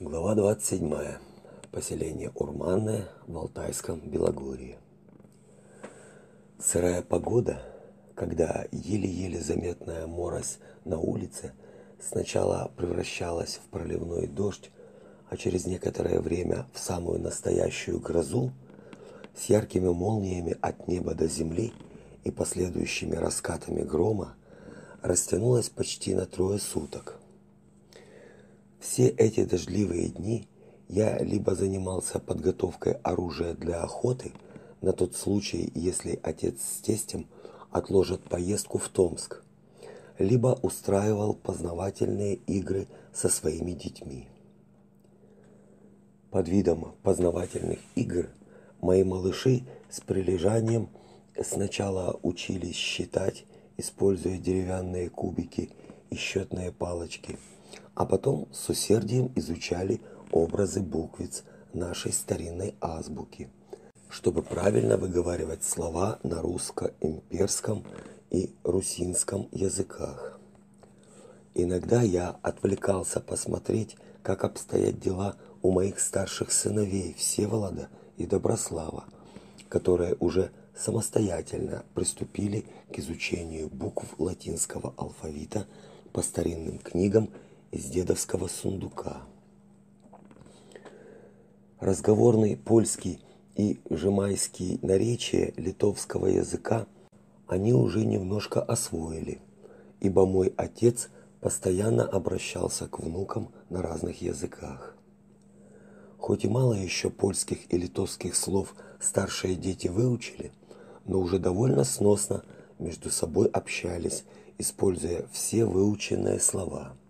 Глава 27. Поселение Урманное в Алтайском Белогорье. Сырая погода, когда еле-еле заметная морось на улице сначала превращалась в проливной дождь, а через некоторое время в самую настоящую грозу с яркими молниями от неба до земли и последующими раскатами грома, растянулась почти на трое суток. Все эти дождливые дни я либо занимался подготовкой оружия для охоты на тот случай, если отец с тестем отложат поездку в Томск, либо устраивал познавательные игры со своими детьми. Под видом познавательных игр мои малыши с прилежанием сначала учились считать, используя деревянные кубики и счетные палочки – а потом с усердием изучали образы буквиц нашей старинной азбуки, чтобы правильно выговаривать слова на русско-имперском и русинском языках. Иногда я отвлекался посмотреть, как обстоят дела у моих старших сыновей Всеволода и Доброслава, которые уже самостоятельно приступили к изучению букв латинского алфавита по старинным книгам из дедовского сундука. Разговорный польский и жемайский наречия литовского языка они уже немножко освоили, ибо мой отец постоянно обращался к внукам на разных языках. Хоть и мало еще польских и литовских слов старшие дети выучили, но уже довольно сносно между собой общались, используя все выученные слова –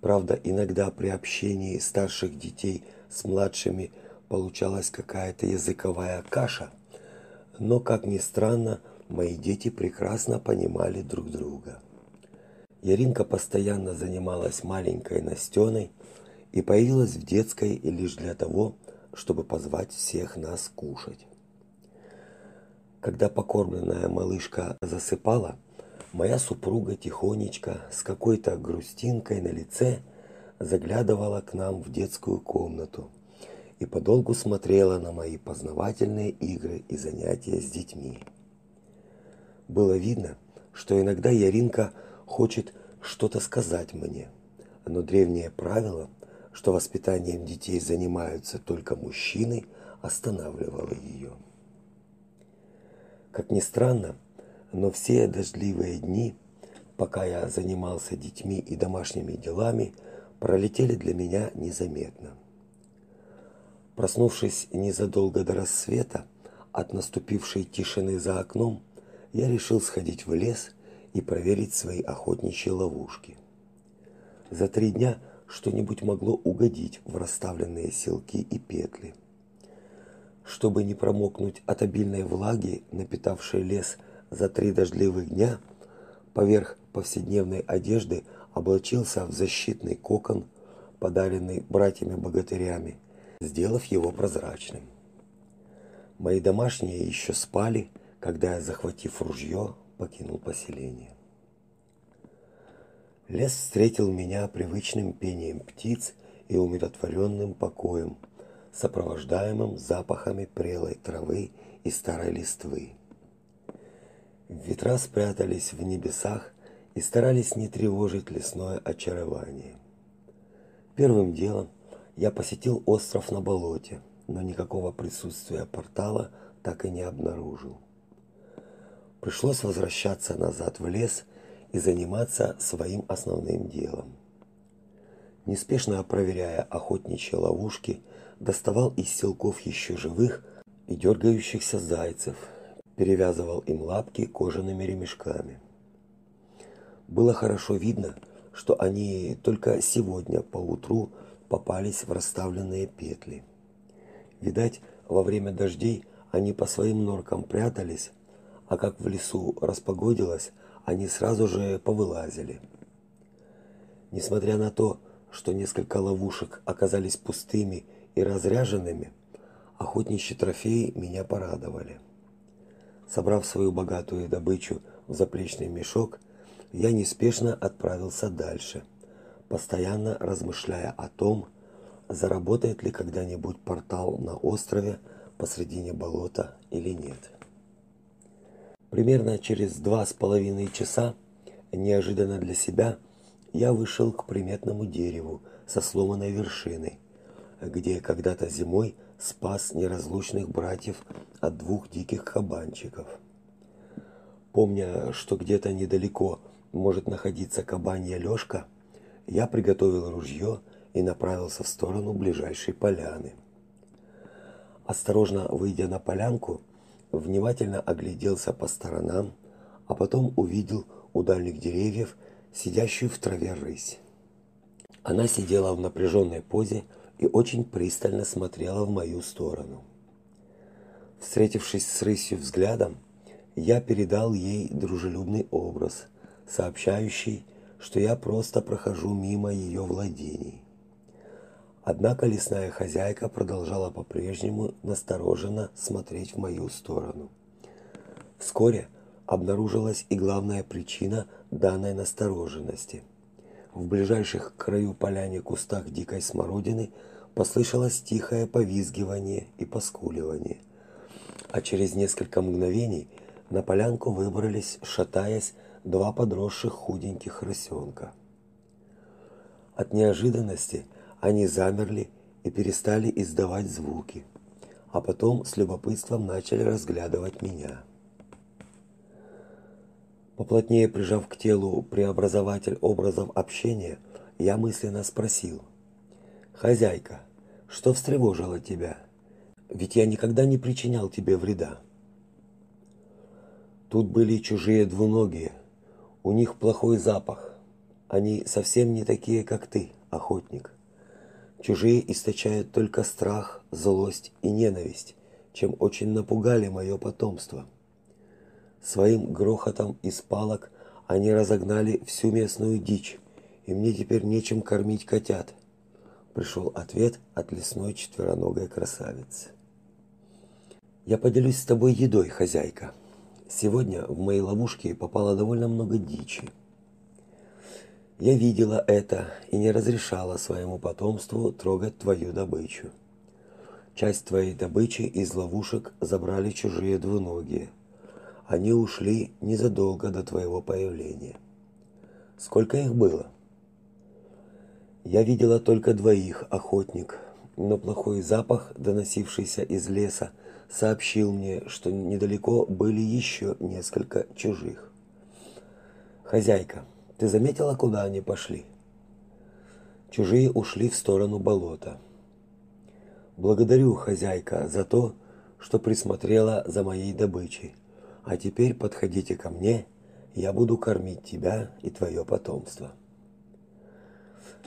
Правда, иногда при общении старших детей с младшими получалась какая-то языковая каша, но, как ни странно, мои дети прекрасно понимали друг друга. Яринка постоянно занималась маленькой Настеной и появилась в детской лишь для того, чтобы позвать всех нас кушать. Когда покормленная малышка засыпала, моя супруга тихонечко с какой-то грустинкой на лице заглядывала к нам в детскую комнату и подолгу смотрела на мои познавательные игры и занятия с детьми. Было видно, что иногда Яринка хочет что-то сказать мне, но древнее правило, что воспитанием детей занимаются только мужчины, останавливало ее. Как ни странно, но все дождливые дни, пока я занимался детьми и домашними делами, пролетели для меня незаметно. Проснувшись незадолго до рассвета от наступившей тишины за окном, я решил сходить в лес и проверить свои охотничьи ловушки. За три дня что-нибудь могло угодить в расставленные селки и петли. Чтобы не промокнуть от обильной влаги, напитавшей лес за три дождливых дня поверх повседневной одежды облачился в защитный кокон, подаренный братьями-богатырями, сделав его прозрачным. Мои домашние еще спали, когда я, захватив ружье, покинул поселение. Лес встретил меня привычным пением птиц и умиротворенным покоем, сопровождаемым запахами прелой травы и старой листвы. Ветра спрятались в небесах и старались не тревожить лесное очарование. Первым делом я посетил остров на болоте, но никакого присутствия портала так и не обнаружил. Пришлось возвращаться назад в лес и заниматься своим основным делом. Неспешно проверяя охотничьи ловушки, доставал из селков еще живых и дергающихся зайцев – перевязывал им лапки кожаными ремешками. Было хорошо видно, что они только сегодня поутру попались в расставленные петли. Видать, во время дождей они по своим норкам прятались, а как в лесу распогодилось, они сразу же повылазили. Несмотря на то, что несколько ловушек оказались пустыми и разряженными, охотничьи трофеи меня порадовали. Собрав свою богатую добычу в заплечный мешок, я неспешно отправился дальше, постоянно размышляя о том, заработает ли когда-нибудь портал на острове посредине болота или нет. Примерно через два с половиной часа, неожиданно для себя, я вышел к приметному дереву со сломанной вершиной, где когда-то зимой спас неразлучных братьев от двух диких кабанчиков. Помня, что где-то недалеко может находиться кабанья лёжка, я приготовил ружье и направился в сторону ближайшей поляны. Осторожно выйдя на полянку, внимательно огляделся по сторонам, а потом увидел у дальних деревьев сидящую в траве рысь. Она сидела в напряженной позе и очень пристально смотрела в мою сторону. Встретившись с рысью взглядом, я передал ей дружелюбный образ, сообщающий, что я просто прохожу мимо ее владений. Однако лесная хозяйка продолжала по-прежнему настороженно смотреть в мою сторону. Вскоре обнаружилась и главная причина данной настороженности. В ближайших к краю поляне кустах дикой смородины послышалось тихое повизгивание и поскуливание. А через несколько мгновений на полянку выбрались, шатаясь, два подросших худеньких рысенка. От неожиданности – они замерли и перестали издавать звуки, а потом с любопытством начали разглядывать меня. Поплотнее прижав к телу преобразователь образов общения, я мысленно спросил: "Хозяйка, что встревожило тебя? Ведь я никогда не причинял тебе вреда". Тут были чужие двуногие. У них плохой запах. Они совсем не такие, как ты, охотник. Чужие источают только страх, злость и ненависть, чем очень напугали мое потомство. Своим грохотом из палок они разогнали всю местную дичь, и мне теперь нечем кормить котят. Пришел ответ от лесной четвероногой красавицы. Я поделюсь с тобой едой, хозяйка. Сегодня в мои ловушки попало довольно много дичи. Я видела это и не разрешала своему потомству трогать твою добычу. Часть твоей добычи из ловушек забрали чужие двуногие. Они ушли незадолго до твоего появления. Сколько их было? Я видела только двоих, охотник, но плохой запах, доносившийся из леса, сообщил мне, что недалеко были еще несколько чужих. Хозяйка, ты заметила, куда они пошли? Чужие ушли в сторону болота. Благодарю, хозяйка, за то, что присмотрела за моей добычей. А теперь подходите ко мне, я буду кормить тебя и твое потомство.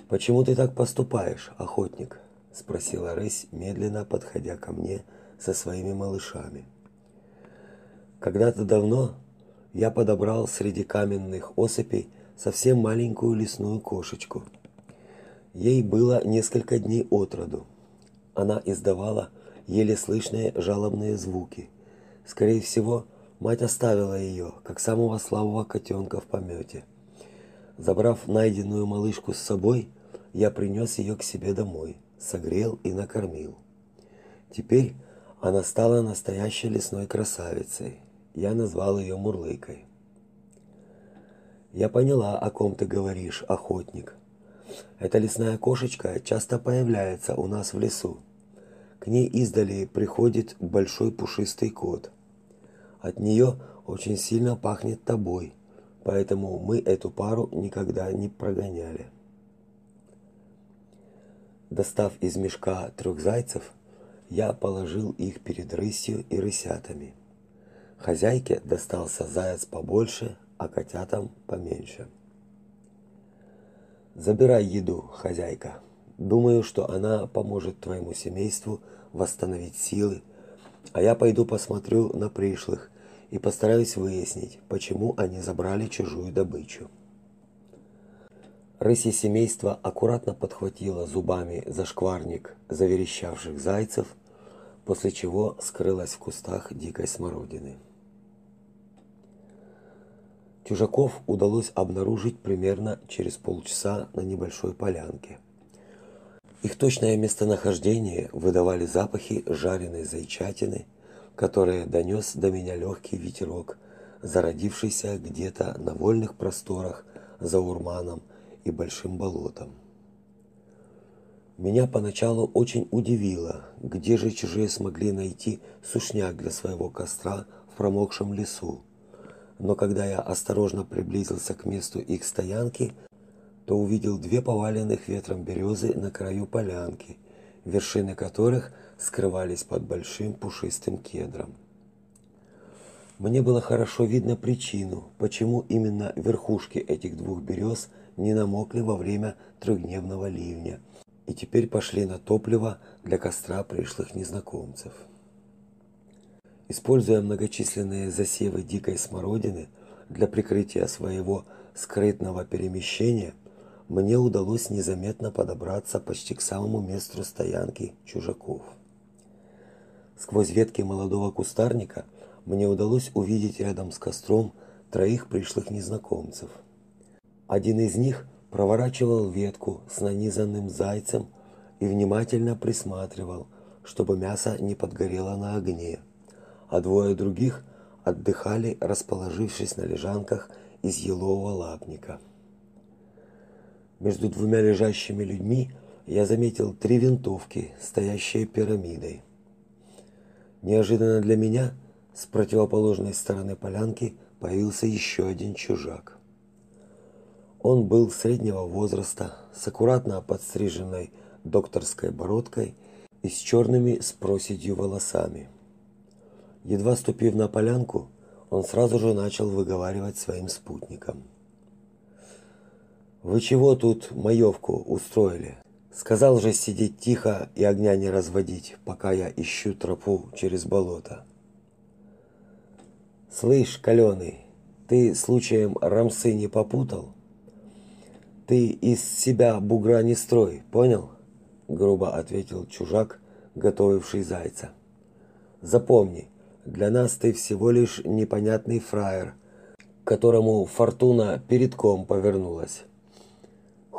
Почему ты так поступаешь, охотник? спросила рысь, медленно подходя ко мне со своими малышами. Когда-то давно я подобрал среди каменных осыпей совсем маленькую лесную кошечку. Ей было несколько дней от роду. Она издавала еле слышные жалобные звуки. Скорее всего, мать оставила ее, как самого слабого котенка в помете. Забрав найденную малышку с собой, я принес ее к себе домой, согрел и накормил. Теперь она стала настоящей лесной красавицей. Я назвал ее Мурлыкой. Я поняла, о ком ты говоришь, охотник. Эта лесная кошечка часто появляется у нас в лесу. К ней издали приходит большой пушистый кот. От нее очень сильно пахнет тобой, поэтому мы эту пару никогда не прогоняли. Достав из мешка трех зайцев, я положил их перед рысью и рысятами. Хозяйке достался заяц побольше, а котятам поменьше. Забирай еду, хозяйка. Думаю, что она поможет твоему семейству восстановить силы, а я пойду посмотрю на пришлых и постараюсь выяснить, почему они забрали чужую добычу. Рыси семейства аккуратно подхватила зубами за шкварник заверещавших зайцев, после чего скрылась в кустах дикой смородины. Чужаков удалось обнаружить примерно через полчаса на небольшой полянке. Их точное местонахождение выдавали запахи жареной зайчатины, которые донес до меня легкий ветерок, зародившийся где-то на вольных просторах за Урманом и Большим болотом. Меня поначалу очень удивило, где же чужие смогли найти сушняк для своего костра в промокшем лесу. Но когда я осторожно приблизился к месту их стоянки, то увидел две поваленных ветром березы на краю полянки, вершины которых скрывались под большим пушистым кедром. Мне было хорошо видно причину, почему именно верхушки этих двух берез не намокли во время трехдневного ливня и теперь пошли на топливо для костра пришлых незнакомцев. Используя многочисленные засевы дикой смородины для прикрытия своего скрытного перемещения, мне удалось незаметно подобраться почти к самому месту стоянки чужаков. Сквозь ветки молодого кустарника мне удалось увидеть рядом с костром троих пришлых незнакомцев. Один из них проворачивал ветку с нанизанным зайцем и внимательно присматривал, чтобы мясо не подгорело на огне, а двое других отдыхали, расположившись на лежанках из елового лапника. Между двумя лежащими людьми я заметил три винтовки, стоящие пирамидой. Неожиданно для меня с противоположной стороны полянки появился еще один чужак. Он был среднего возраста, с аккуратно подстриженной докторской бородкой и с черными с проседью волосами. Едва ступив на полянку, он сразу же начал выговаривать своим спутникам. Вы чего тут маевку устроили? Сказал же сидеть тихо и огня не разводить, пока я ищу тропу через болото. Слышь, каленый, ты случаем рамсы не попутал? Ты из себя бугра не строй, понял? грубо ответил чужак, готовивший зайца. Запомни, для нас ты всего лишь непонятный фраер, которому фортуна передком повернулась.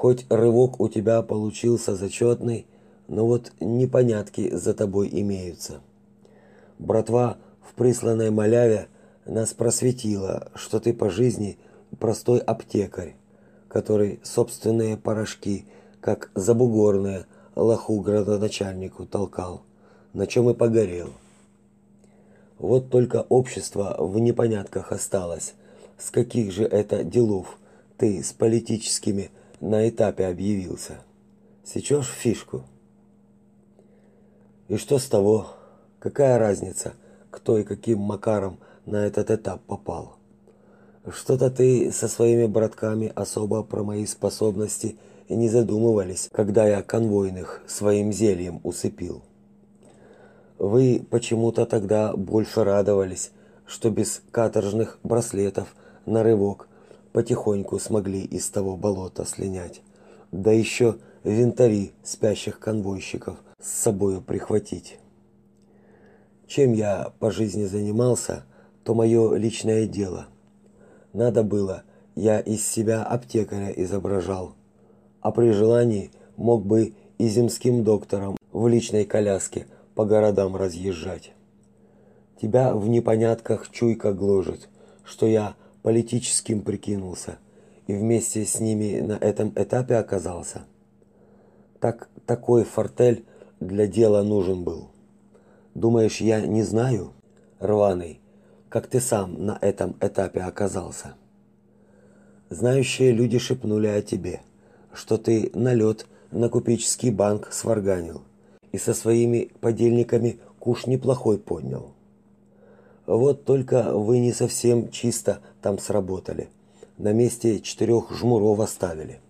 Хоть рывок у тебя получился зачетный, но вот непонятки за тобой имеются. Братва в присланной маляве нас просветила, что ты по жизни простой аптекарь, который собственные порошки, как забугорные, лоху градоначальнику толкал, на чем и погорел. Вот только общество в непонятках осталось. С каких же это делов ты с политическими на этапе объявился. Сечешь фишку? И что с того? Какая разница, кто и каким макаром на этот этап попал? Что-то ты со своими братками особо про мои способности не задумывались, когда я конвойных своим зельем усыпил. Вы почему-то тогда больше радовались, что без каторжных браслетов на рывок потихоньку смогли из того болота слинять. Да еще винтари спящих конвойщиков с собою прихватить. Чем я по жизни занимался, то мое личное дело. Надо было, я из себя аптекаря изображал, а при желании мог бы и земским доктором в личной коляске по городам разъезжать. Тебя в непонятках чуйка гложет, что я политическим прикинулся и вместе с ними на этом этапе оказался. Так такой фортель для дела нужен был. Думаешь, я не знаю, рваный, как ты сам на этом этапе оказался? Знающие люди шепнули о тебе, что ты налет на купеческий банк сварганил и со своими подельниками куш неплохой поднял. Вот только вы не совсем чисто там сработали. На месте четырех жмуров оставили.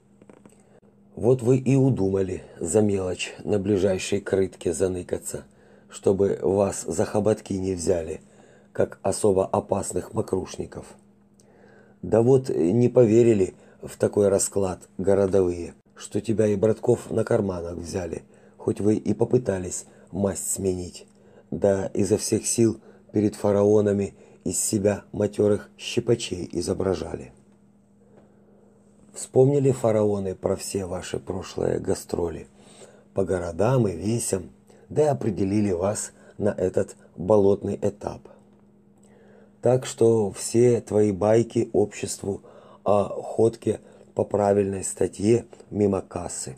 Вот вы и удумали за мелочь на ближайшей крытке заныкаться, чтобы вас за хоботки не взяли, как особо опасных мокрушников. Да вот не поверили в такой расклад городовые, что тебя и братков на карманах взяли, хоть вы и попытались масть сменить. Да изо всех сил – перед фараонами из себя матерых щипачей изображали. Вспомнили фараоны про все ваши прошлые гастроли, по городам и весям, да и определили вас на этот болотный этап. Так что все твои байки обществу о ходке по правильной статье мимо кассы.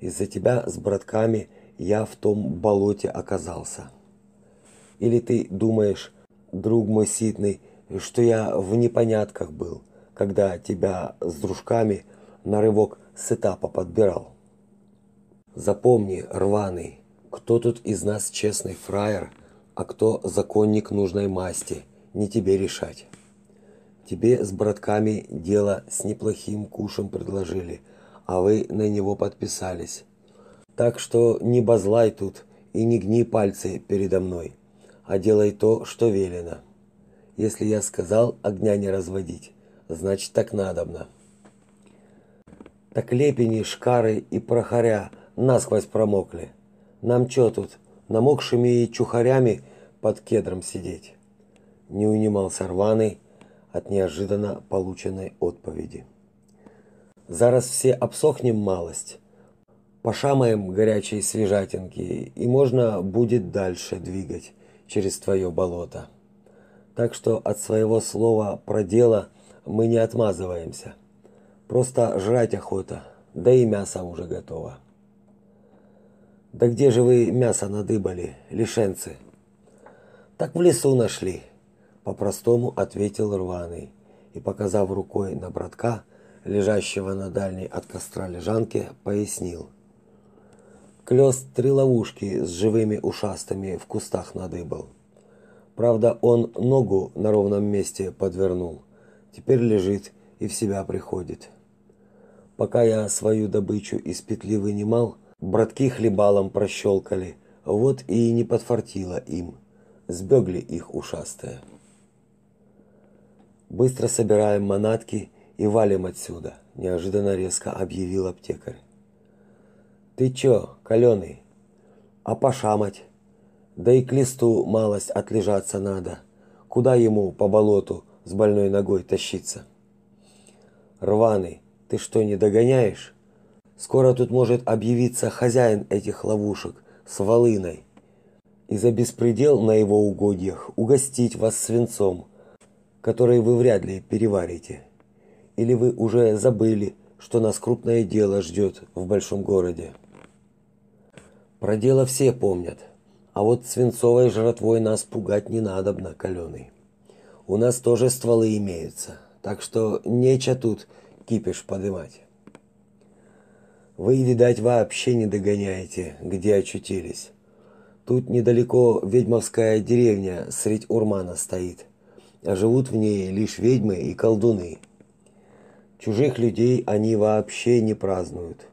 Из-за тебя с братками я в том болоте оказался. Или ты думаешь, друг мой ситный, что я в непонятках был, когда тебя с дружками на рывок с этапа подбирал? Запомни, рваный, кто тут из нас честный фраер, а кто законник нужной масти, не тебе решать. Тебе с братками дело с неплохим кушем предложили, а вы на него подписались. Так что не базлай тут и не гни пальцы передо мной, а делай то, что велено. Если я сказал огня не разводить, значит так надобно. Так лепени, шкары и прохоря насквозь промокли. Нам что тут, намокшими и чухарями под кедром сидеть? Не унимался рваный от неожиданно полученной отповеди. Зараз все обсохнем малость, пошамаем горячей свежатинки, и можно будет дальше двигать через твое болото. Так что от своего слова про дело мы не отмазываемся. Просто жрать охота, да и мясо уже готово. Да где же вы мясо надыбали, лишенцы? Так в лесу нашли, по-простому ответил рваный и, показав рукой на братка, лежащего на дальней от костра лежанке, пояснил. Клёст три ловушки с живыми ушастыми в кустах надыбал. Правда, он ногу на ровном месте подвернул. Теперь лежит и в себя приходит. Пока я свою добычу из петли вынимал, братки хлебалом прощелкали, вот и не подфартило им. Сбегли их ушастые. Быстро собираем манатки и валим отсюда, неожиданно резко объявил аптекарь. Ты чё, калёный? А пошамать? Да и к листу малость отлежаться надо. Куда ему по болоту с больной ногой тащиться? Рваный, ты что, не догоняешь? Скоро тут может объявиться хозяин этих ловушек с волыной. И за беспредел на его угодьях угостить вас свинцом, который вы вряд ли переварите. Или вы уже забыли, что нас крупное дело ждет в большом городе? Про дело все помнят, а вот свинцовой жратвой нас пугать не надобно, каленый. У нас тоже стволы имеются, так что нечего тут кипиш подымать. Вы, видать, вообще не догоняете, где очутились. Тут недалеко ведьмовская деревня средь Урмана стоит, а живут в ней лишь ведьмы и колдуны. Чужих людей они вообще не празднуют.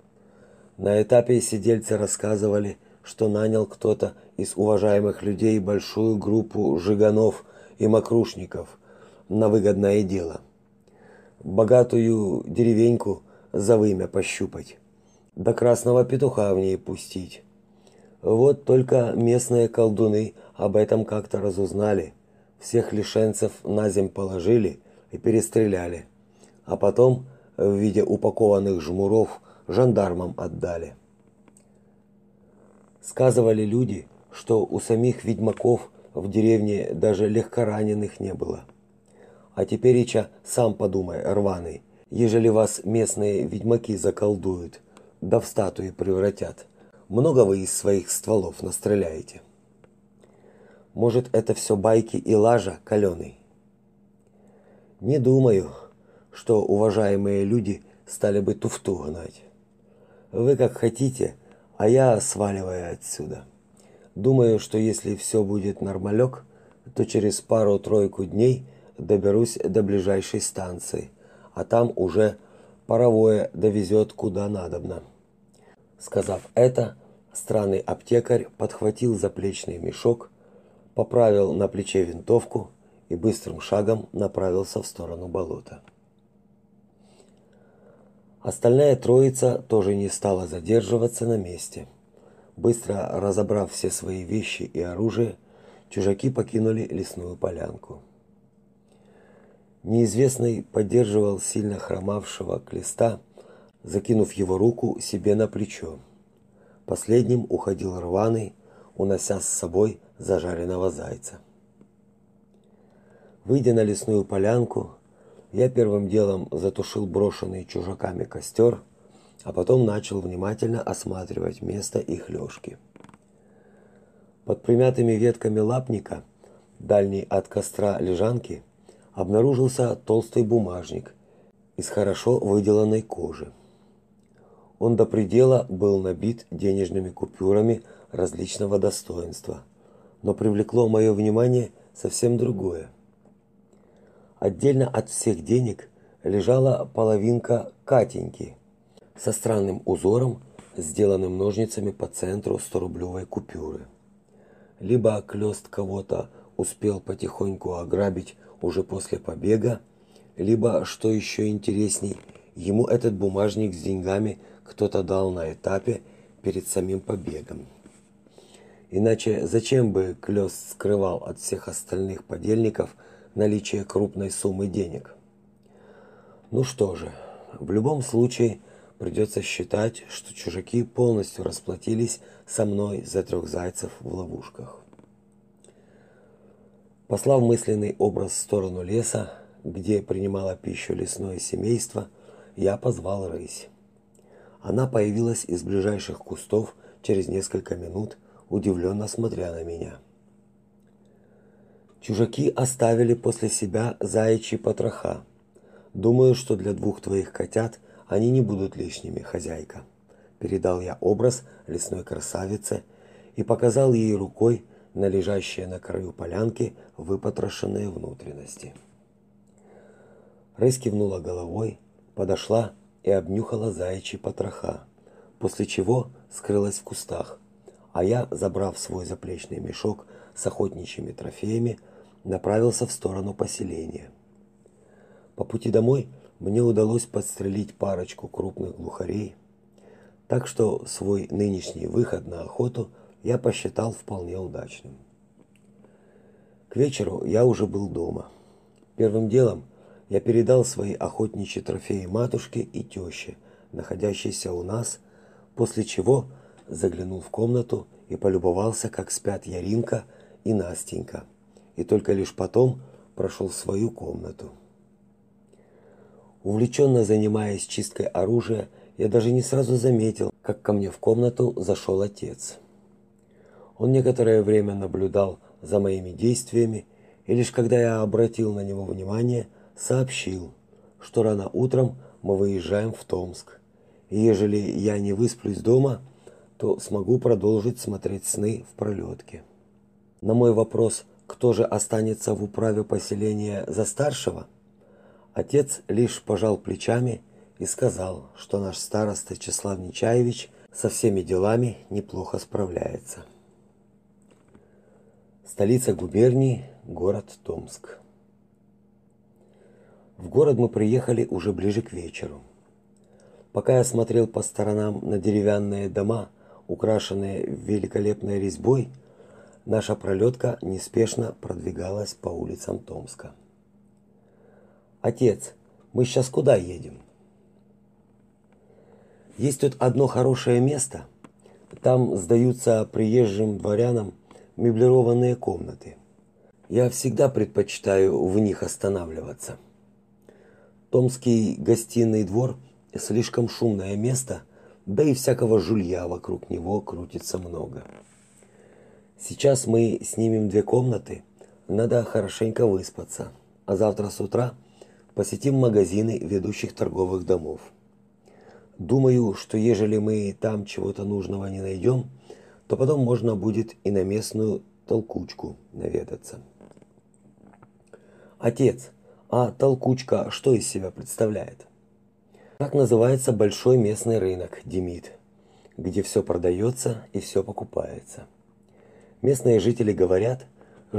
На этапе сидельцы рассказывали, что нанял кто-то из уважаемых людей большую группу жиганов и мокрушников на выгодное дело. Богатую деревеньку за вымя пощупать, до красного петуха в ней пустить. Вот только местные колдуны об этом как-то разузнали, всех лишенцев на земь положили и перестреляли, а потом в виде упакованных жмуров жандармам отдали. Сказывали люди, что у самих ведьмаков в деревне даже легкораненых не было. А теперь, Ича, сам подумай, рваный, ежели вас местные ведьмаки заколдуют, да в статуи превратят, много вы из своих стволов настреляете. Может, это все байки и лажа, каленый? Не думаю, что уважаемые люди стали бы туфту гнать. Вы как хотите, а я сваливаю отсюда. Думаю, что если все будет нормалек, то через пару-тройку дней доберусь до ближайшей станции, а там уже паровое довезет куда надобно. Сказав это, странный аптекарь подхватил заплечный мешок, поправил на плече винтовку и быстрым шагом направился в сторону болота. Остальная троица тоже не стала задерживаться на месте. Быстро разобрав все свои вещи и оружие, чужаки покинули лесную полянку. Неизвестный поддерживал сильно хромавшего клеста, закинув его руку себе на плечо, Последним уходил рваный, унося с собой зажаренного зайца. Выйдя на лесную полянку, я первым делом затушил брошенный чужаками костер, а потом начал внимательно осматривать место их лёжки. Под примятыми ветками лапника, дальней от костра лежанки, обнаружился толстый бумажник из хорошо выделанной кожи. Он до предела был набит денежными купюрами различного достоинства, но привлекло мое внимание совсем другое. Отдельно от всех денег лежала половинка Катеньки со странным узором, сделанным ножницами по центру 100-рублевой купюры. Либо клёст кого-то успел потихоньку ограбить уже после побега, либо, что еще интересней, ему этот бумажник с деньгами кто-то дал на этапе перед самим побегом. Иначе зачем бы Клёст скрывал от всех остальных подельников наличие крупной суммы денег? Ну что же, в любом случае придется считать, что чужаки полностью расплатились со мной за трех зайцев в ловушках. Послав мысленный образ в сторону леса, где принимало пищу лесное семейство, я позвал рысь. Она появилась из ближайших кустов через несколько минут, удивленно смотря на меня. Чужаки оставили после себя заячьи потроха. Думаю, что для двух твоих котят они не будут лишними, хозяйка. Передал я образ лесной красавицы и показал ей рукой на лежащие на краю полянки выпотрошенные внутренности. Рысь кивнула головой, подошла и обнюхала заячьи потроха, после чего скрылась в кустах, а я, забрав свой заплечный мешок с охотничьими трофеями, направился в сторону поселения. По пути домой мне удалось подстрелить парочку крупных глухарей, так что свой нынешний выход на охоту я посчитал вполне удачным. К вечеру я уже был дома. Первым делом я передал свои охотничьи трофеи матушке и тёще, находящейся у нас, после чего заглянул в комнату и полюбовался, как спят Яринка и Настенька, и только лишь потом прошел в свою комнату. Увлеченно занимаясь чисткой оружия, я даже не сразу заметил, как ко мне в комнату зашел отец. Он некоторое время наблюдал за моими действиями, и лишь когда я обратил на него внимание, сообщил, что рано утром мы выезжаем в Томск. И ежели я не высплюсь дома, то смогу продолжить смотреть сны в пролетке. На мой вопрос, кто же останется в управе поселения за старшего, отец лишь пожал плечами и сказал, что наш староста Числав Нечаевич со всеми делами неплохо справляется. Столица губернии город Томск. В город мы приехали уже ближе к вечеру. Пока я смотрел по сторонам на деревянные дома, украшенные великолепной резьбой, наша пролетка неспешно продвигалась по улицам Томска. Отец, мы сейчас куда едем? Есть тут одно хорошее место. Там сдаются приезжим дворянам меблированные комнаты. Я всегда предпочитаю в них останавливаться. Томский гостиный двор слишком шумное место, да и всякого жулья вокруг него крутится много. Сейчас мы снимем две комнаты, надо хорошенько выспаться, а завтра с утра посетим магазины ведущих торговых домов. Думаю, что ежели мы там чего-то нужного не найдем, то потом можно будет и на местную толкучку наведаться. Отец, а толкучка что из себя представляет? Так называется большой местный рынок, Демид, где все продается и все покупается. Местные жители говорят,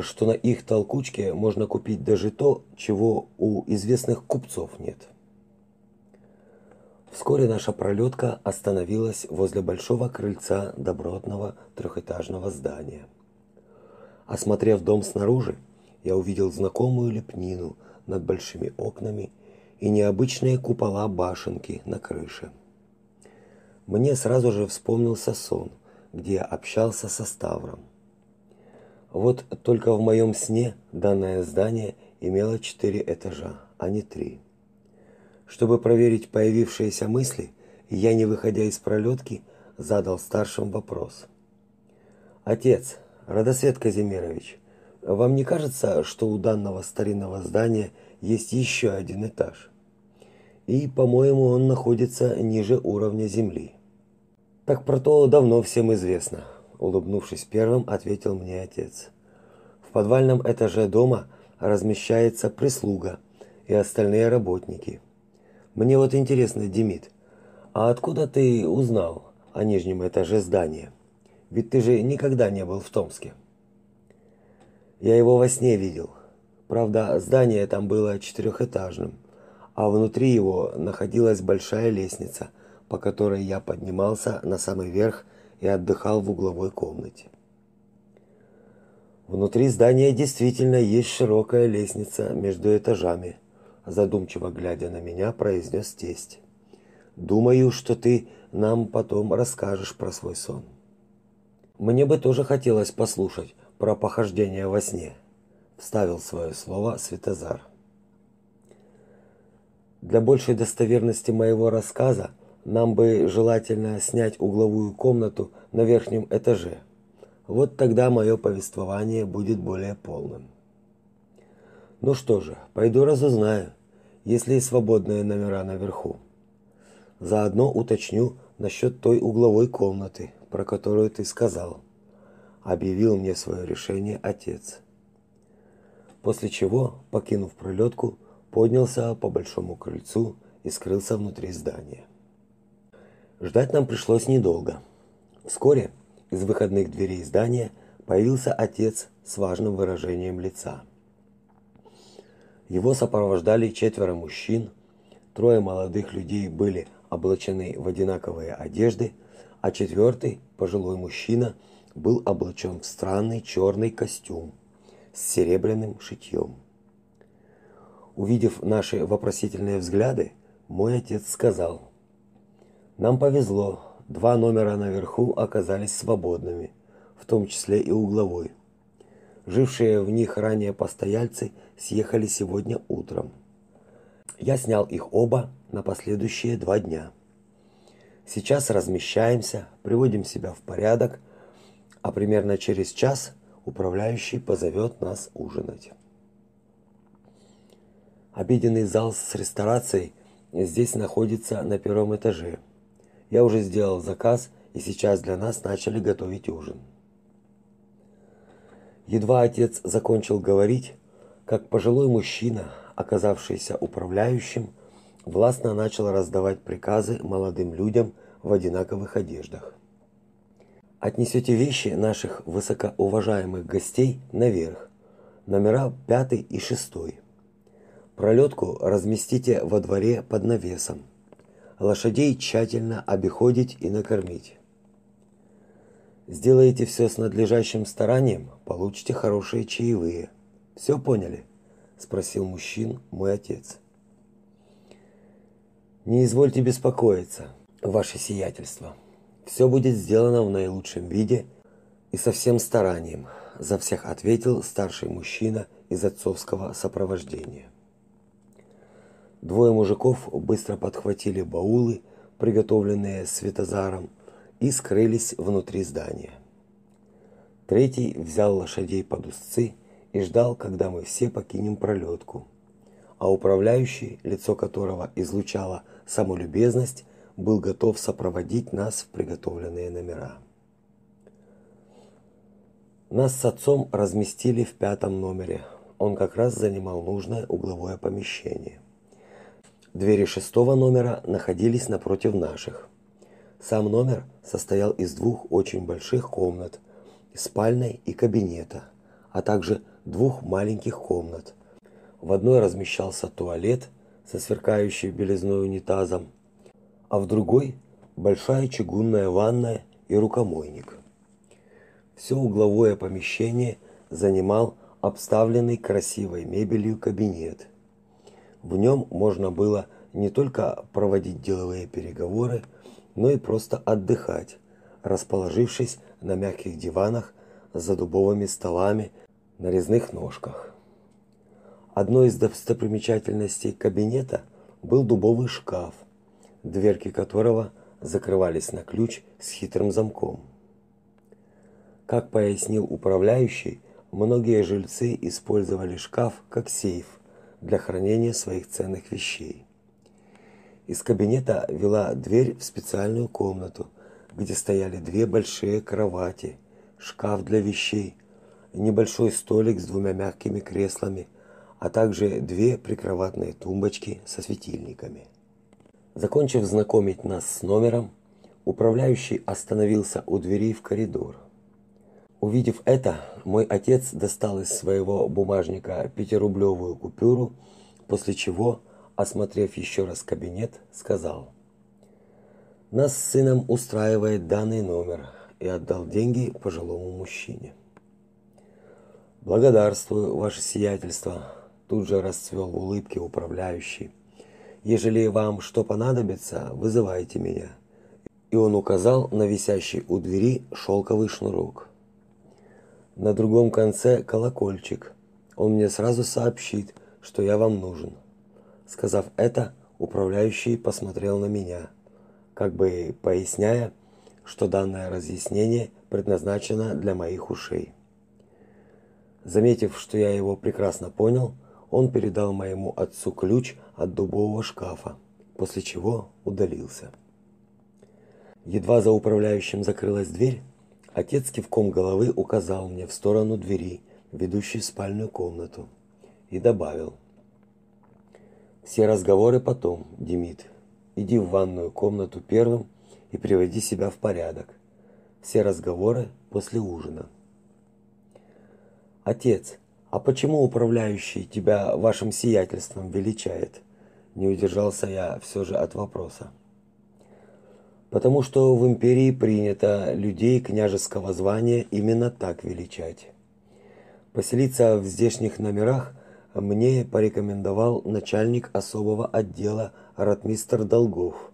что на их толкучке можно купить даже то, чего у известных купцов нет. Вскоре наша пролетка остановилась возле большого крыльца добротного трехэтажного здания. Осмотрев дом снаружи, я увидел знакомую лепнину над большими окнами и необычные купола башенки на крыше. мне сразу же вспомнился сон, где я общался со Ставром. Вот только в моем сне данное здание имело четыре этажа, а не три. Чтобы проверить появившиеся мысли, я, не выходя из пролетки, задал старшим вопрос. «Отец, Радосвет Казимирович, вам не кажется, что у данного старинного здания есть еще один этаж? И, по-моему, он находится ниже уровня земли». «Так про то давно всем известно», – улыбнувшись первым, ответил мне отец. «В подвальном этаже дома размещается прислуга и остальные работники. Мне вот интересно, Демид, а откуда ты узнал о нижнем этаже здания? Ведь ты же никогда не был в Томске. Я его во сне видел. Правда, здание там было четырехэтажным, а внутри его находилась большая лестница, по которой я поднимался на самый верх и отдыхал в угловой комнате. Внутри здания действительно есть широкая лестница между этажами, задумчиво глядя на меня, произнес тесть. Думаю, что ты нам потом расскажешь про свой сон. Мне бы тоже хотелось послушать про похождение во сне, вставил свое слово Светозар. Для большей достоверности моего рассказа нам бы желательно снять угловую комнату на верхнем этаже. Вот тогда мое повествование будет более полным. Ну что же, пойду разузнаю, есть ли свободные номера наверху. Заодно уточню насчет той угловой комнаты, про которую ты сказал. Объявил мне свое решение отец. После чего, покинув пролетку, поднялся по большому крыльцу и скрылся внутри здания. Ждать нам пришлось недолго. Вскоре из выходных дверей здания появился отец с важным выражением лица. Его сопровождали четверо мужчин, трое молодых людей были облачены в одинаковые одежды, а четвертый, пожилой мужчина, был облачен в странный черный костюм с серебряным шитьем. Увидев наши вопросительные взгляды, мой отец сказал: "Нам повезло, два номера наверху оказались свободными, в том числе и угловой. Жившие в них ранее постояльцы съехали сегодня утром. Я снял их оба на последующие два дня. Сейчас размещаемся, приводим себя в порядок, а примерно через час управляющий позовет нас ужинать. Обеденный зал с ресторацией здесь находится на первом этаже. Я уже сделал заказ, и сейчас для нас начали готовить ужин. Едва отец закончил говорить, как пожилой мужчина оказавшийся управляющим, властно начал раздавать приказы молодым людям в одинаковых одеждах. Отнесете вещи наших высокоуважаемых гостей наверх. Номера пятый и шестой. Пролетку разместите во дворе под навесом. Лошадей тщательно обиходить и накормить. Сделаете все с надлежащим старанием, получите хорошие чаевые. Все поняли? спросил мужчин мой отец. Не извольте беспокоиться, ваше сиятельство. Все будет сделано в наилучшем виде и со всем старанием, за всех ответил старший мужчина из отцовского сопровождения. Двое мужиков быстро подхватили баулы, приготовленные Светозаром, и скрылись внутри здания. Третий взял лошадей под узцы и ждал, когда мы все покинем пролетку. А управляющий, лицо которого излучало самолюбезность, был готов сопроводить нас в приготовленные номера. Нас с отцом разместили в пятом номере. Он как раз занимал нужное угловое помещение. Двери шестого номера находились напротив наших. Сам номер состоял из двух очень больших комнат, спальной и кабинета, а также двух маленьких комнат. В одной размещался туалет со сверкающей белизной унитазом, а в другой большая чугунная ванная и рукомойник. Все угловое помещение занимал обставленный красивой мебелью кабинет. В нем можно было не только проводить деловые переговоры, но и просто отдыхать, расположившись на мягких диванах за дубовыми столами на резных ножках. Одной из достопримечательностей кабинета был дубовый шкаф, дверки которого закрывались на ключ с хитрым замком. Как пояснил управляющий, многие жильцы использовали шкаф как сейф для хранения своих ценных вещей. Из кабинета вела дверь в специальную комнату, где стояли две большие кровати, шкаф для вещей, небольшой столик с двумя мягкими креслами, а также две прикроватные тумбочки со светильниками. Закончив знакомить нас с номером, управляющий остановился у двери в коридор. Увидев это, мой отец достал из своего бумажника пятирублевую купюру, после чего, осмотрев еще раз кабинет, сказал: "Нас с сыном устраивает данный номер", и отдал деньги пожилому мужчине. "Благодарствую, ваше сиятельство", тут же расцвел в улыбке управляющий. "Ежели вам что понадобится, вызывайте меня". И он указал на висящий у двери шелковый шнурок. На другом конце колокольчик. Он мне сразу сообщит, что я вам нужен. Сказав это, управляющий посмотрел на меня, как бы поясняя, что данное разъяснение предназначено для моих ушей. Заметив, что я его прекрасно понял, он передал моему отцу ключ от дубового шкафа, после чего удалился. Едва за управляющим закрылась дверь, Отец кивком головы указал мне в сторону двери, ведущей в спальную комнату, и добавил: "Все разговоры потом, Демид. Иди в ванную комнату первым и приводи себя в порядок. Все разговоры после ужина". Отец, а почему управляющий тебя вашим сиятельством величает? Не удержался я все же от вопроса потому что в империи принято людей княжеского звания именно так величать. Поселиться в здешних номерах мне порекомендовал начальник особого отдела ротмистр Долгов.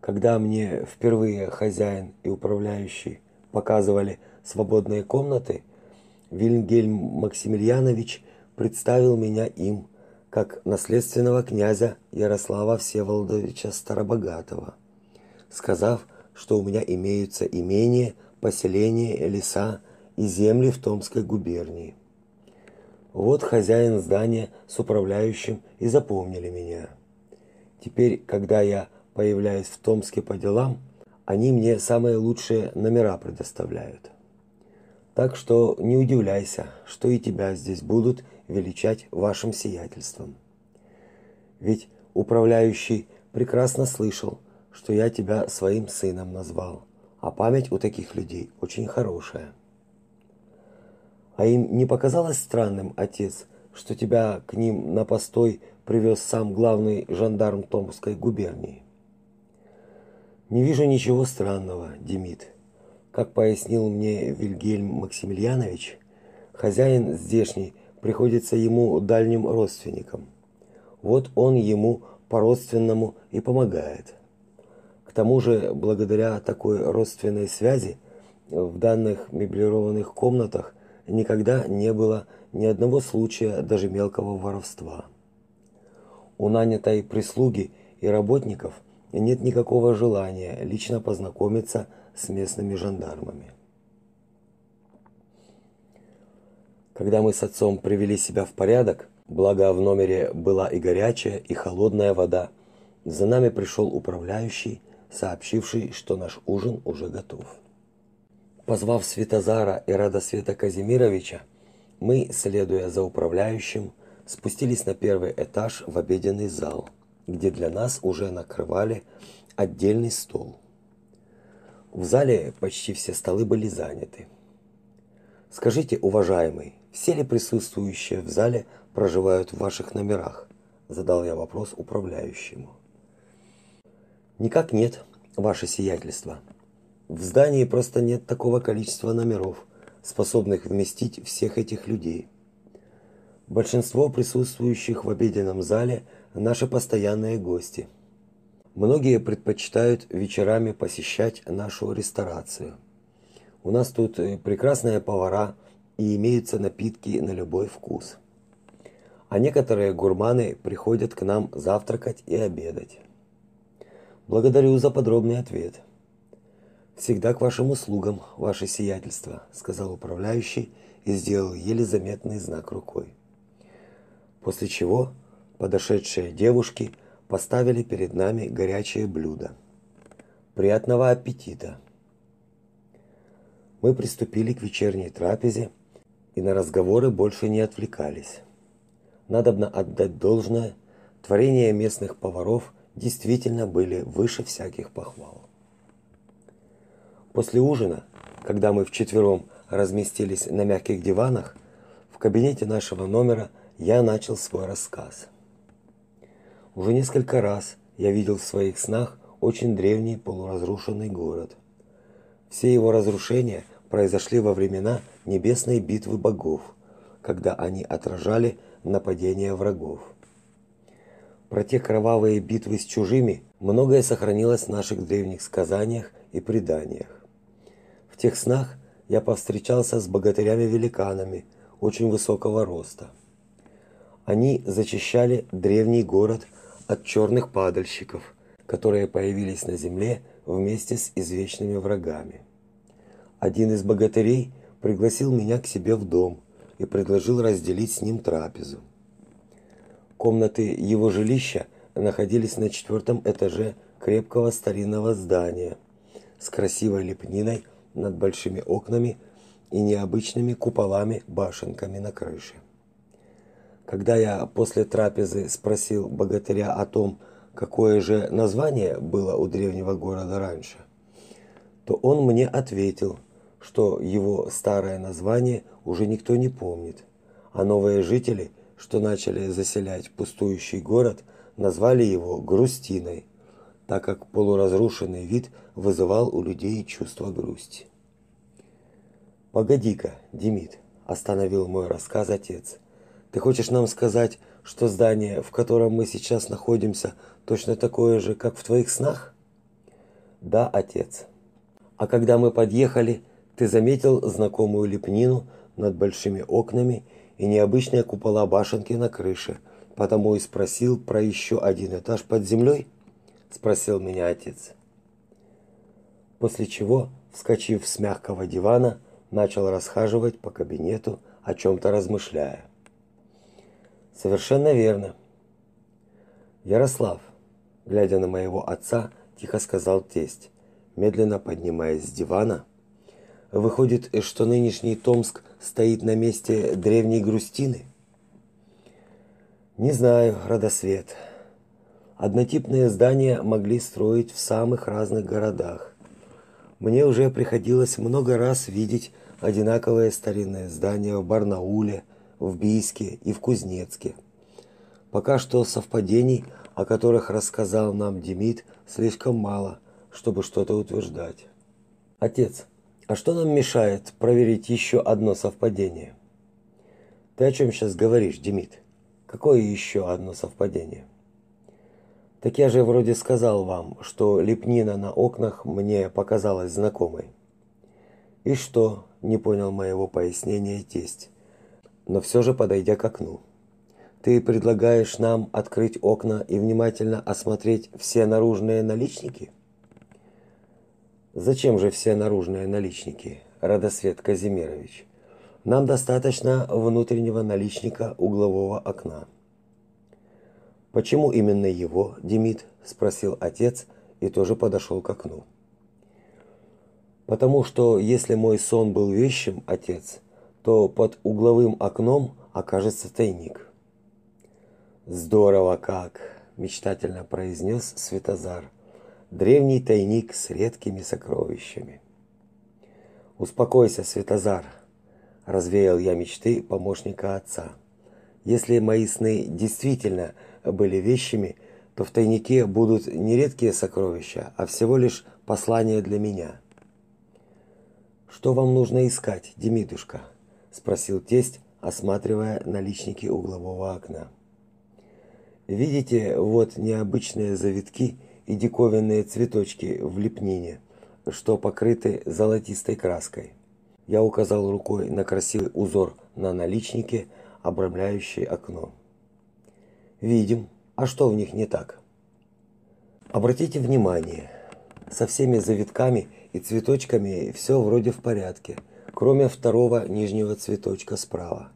Когда мне впервые хозяин и управляющий показывали свободные комнаты, Вильгельм Максимiliaнович представил меня им как наследственного князя Ярослава Всеволодовича Старобогатого сказав, что у меня имеются имения, поселения, леса и земли в Томской губернии. Вот хозяин здания с управляющим и запомнили меня. Теперь, когда я появляюсь в Томске по делам, они мне самые лучшие номера предоставляют. Так что не удивляйся, что и тебя здесь будут величать вашим сиятельством. Ведь управляющий прекрасно слышал, что я тебя своим сыном назвал, а память у таких людей очень хорошая. А им не показалось странным, отец, что тебя к ним на постой привез сам главный жандарм Томской губернии? Не вижу ничего странного, Демид. Как пояснил мне Вильгельм Максимiliaнович, хозяин здешний приходится ему дальним родственником. Вот он ему по-родственному и помогает. К тому же, благодаря такой родственной связи, в данных меблированных комнатах никогда не было ни одного случая даже мелкого воровства. У нанятой прислуги и работников нет никакого желания лично познакомиться с местными жандармами. Когда мы с отцом привели себя в порядок, благо в номере была и горячая, и холодная вода, за нами пришел управляющий сообщивший, что наш ужин уже готов. Позвав Светозара и Радосвета Казимировича, мы, следуя за управляющим, спустились на первый этаж в обеденный зал, где для нас уже накрывали отдельный стол. В зале почти все столы были заняты. Скажите, уважаемый, все ли присутствующие в зале проживают в ваших номерах? задал я вопрос управляющему. Никак нет, ваше сиятельство. В здании просто нет такого количества номеров, способных вместить всех этих людей. Большинство присутствующих в обеденном зале наши постоянные гости. Многие предпочитают вечерами посещать нашу ресторацию. У нас тут прекрасные повара и имеются напитки на любой вкус. А некоторые гурманы приходят к нам завтракать и обедать. Благодарю за подробный ответ. Всегда к вашим услугам, ваше сиятельство, сказал управляющий и сделал еле заметный знак рукой. После чего подошедшие девушки поставили перед нами горячее блюдо. Приятного аппетита. Мы приступили к вечерней трапезе и на разговоры больше не отвлекались. Надобно отдать должное, творения местных поваров действительно были выше всяких похвал. После ужина, когда мы вчетвером разместились на мягких диванах, в кабинете нашего номера я начал свой рассказ. Уже несколько раз я видел в своих снах очень древний полуразрушенный город. Все его разрушения произошли во времена небесной битвы богов, когда они отражали нападения врагов. Про те кровавые битвы с чужими многое сохранилось в наших древних сказаниях и преданиях. В тех снах я повстречался с богатырями-великанами очень высокого роста. Они зачищали древний город от черных падальщиков, которые появились на земле вместе с извечными врагами. Один из богатырей пригласил меня к себе в дом и предложил разделить с ним трапезу. Комнаты его жилища находились на четвертом этаже крепкого старинного здания с красивой лепниной над большими окнами и необычными куполами-башенками на крыше. Когда я после трапезы спросил богатыря о том, какое же название было у древнего города раньше, то он мне ответил, что его старое название уже никто не помнит, а новые жители, что начали заселять пустующий город, назвали его Грустиной, так как полуразрушенный вид вызывал у людей чувство грусти. Погоди-ка, Демид, остановил мой рассказ отец. Ты хочешь нам сказать, что здание, в котором мы сейчас находимся, точно такое же, как в твоих снах? Да, отец. А когда мы подъехали, ты заметил знакомую лепнину над большими окнами и необычные купола башенки на крыше, потому и спросил про еще один этаж под землей? спросил меня отец. После чего, вскочив с мягкого дивана, начал расхаживать по кабинету, о чем то размышляя. Совершенно верно. Ярослав, глядя на моего отца, тихо сказал тесть, медленно поднимаясь с дивана. Выходит, что нынешний Томск стоит на месте древней Грустины? Не знаю, Родосвет. Однотипные здания могли строить в самых разных городах. Мне уже приходилось много раз видеть одинаковые старинные здания в Барнауле, в Бийске и в Кузнецке. Пока что совпадений, о которых рассказал нам Демид, слишком мало, чтобы что-то утверждать. Отец, а что нам мешает проверить еще одно совпадение? Ты о чем сейчас говоришь, Демид? Какое еще одно совпадение? Так я же вроде сказал вам, что лепнина на окнах мне показалась знакомой. И что? Не понял моего пояснения тесть. Но все же подойдя к окну. Ты предлагаешь нам открыть окна и внимательно осмотреть все наружные наличники? Зачем же все наружные наличники, Радосвет Казимирович? Нам достаточно внутреннего наличника углового окна. Почему именно его, Демид? спросил отец и тоже подошел к окну. Потому что если мой сон был вещим, отец, то под угловым окном окажется тайник. Здорово как, мечтательно произнес Светозар. Древний тайник с редкими сокровищами. Успокойся, Светозар, развеял я мечты помощника отца. Если мои сны действительно были вещами, то в тайнике будут не редкие сокровища, а всего лишь послания для меня. Что вам нужно искать, Демидушка? спросил тесть, осматривая наличники углового окна. Видите, вот необычные завитки и диковинные цветочки в лепнине, что покрыты золотистой краской. Я указал рукой на красивый узор на наличнике, обрамляющий окно. Видим. А что в них не так? Обратите внимание, со всеми завитками и цветочками все вроде в порядке, кроме второго нижнего цветочка справа.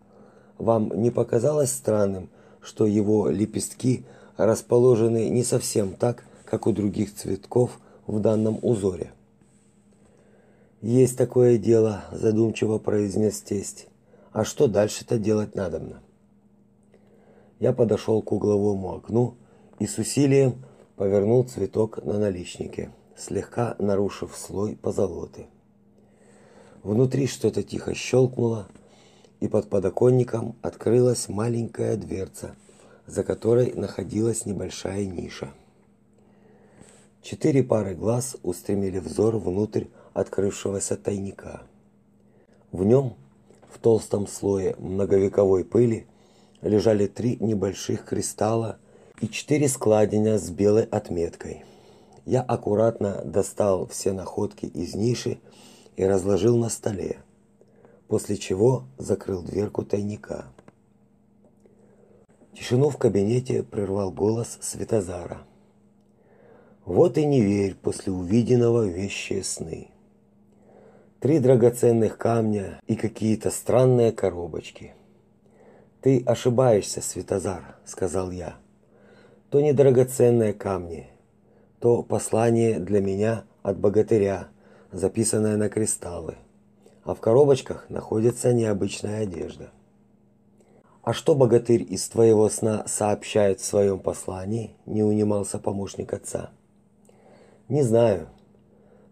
Вам не показалось странным, что его лепестки расположены не совсем так, как у других цветков в данном узоре? Есть такое дело, задумчиво произнес тесть. А что дальше-то делать надобно? Я подошел к угловому окну и с усилием повернул цветок на наличнике, слегка нарушив слой позолоты. Внутри что-то тихо щелкнуло, и под подоконником открылась маленькая дверца, за которой находилась небольшая ниша. Четыре пары глаз устремили взор внутрь открывшегося тайника. В нем, в толстом слое многовековой пыли, лежали три небольших кристалла и четыре складения с белой отметкой. Я аккуратно достал все находки из ниши и разложил на столе, после чего закрыл дверку тайника. Тишину в кабинете прервал голос Светозара. Вот и не верь после увиденного вещие сны три драгоценных камня и какие-то странные коробочки. Ты ошибаешься, Светозар, сказал я. То не драгоценные камни, то послание для меня от богатыря, записанное на кристаллы. А в коробочках находится необычная одежда. А что богатырь из твоего сна сообщает в своем послании? Не унимался помощник отца. Не знаю,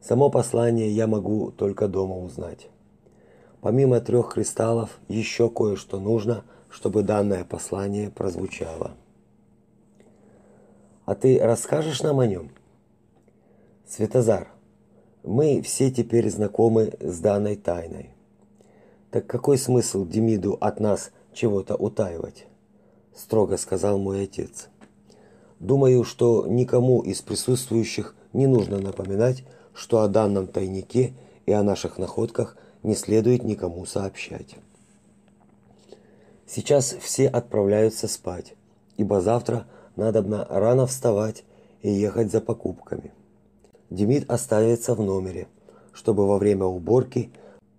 Само послание я могу только дома узнать. Помимо трех кристаллов, еще кое-что нужно, чтобы данное послание прозвучало. А ты расскажешь нам о нем? Светозар, мы все теперь знакомы с данной тайной. Так какой смысл Демиду от нас чего-то утаивать? строго сказал мой отец. Думаю, что никому из присутствующих не нужно напоминать, что о данном тайнике и о наших находках не следует никому сообщать. Сейчас все отправляются спать, ибо завтра надобно рано вставать и ехать за покупками. Демид останется в номере, чтобы во время уборки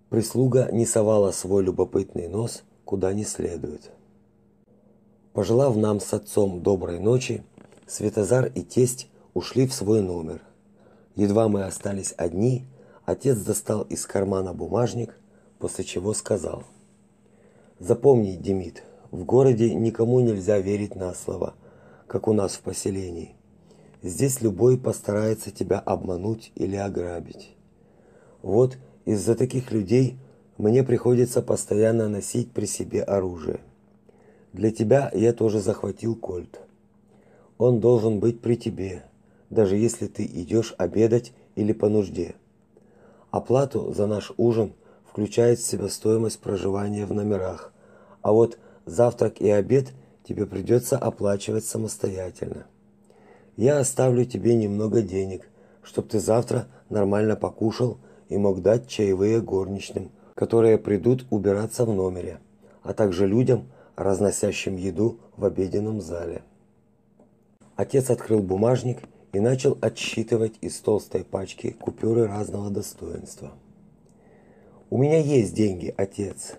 прислуга не совала свой любопытный нос куда не следует. Пожелав нам с отцом доброй ночи, Светозар и тесть ушли в свой номер – Едва мы остались одни, отец достал из кармана бумажник, после чего сказал: "Запомни, Демид, в городе никому нельзя верить на слово, как у нас в поселении. Здесь любой постарается тебя обмануть или ограбить. Вот из-за таких людей мне приходится постоянно носить при себе оружие. Для тебя я тоже захватил кольт. Он должен быть при тебе, даже если ты идешь обедать или по нужде. Оплату за наш ужин включает в себя стоимость проживания в номерах, а вот завтрак и обед тебе придется оплачивать самостоятельно. Я оставлю тебе немного денег, чтобы ты завтра нормально покушал и мог дать чаевые горничным, которые придут убираться в номере, а также людям, разносящим еду в обеденном зале. Отец открыл бумажник и начал отсчитывать из толстой пачки купюры разного достоинства. У меня есть деньги, отец.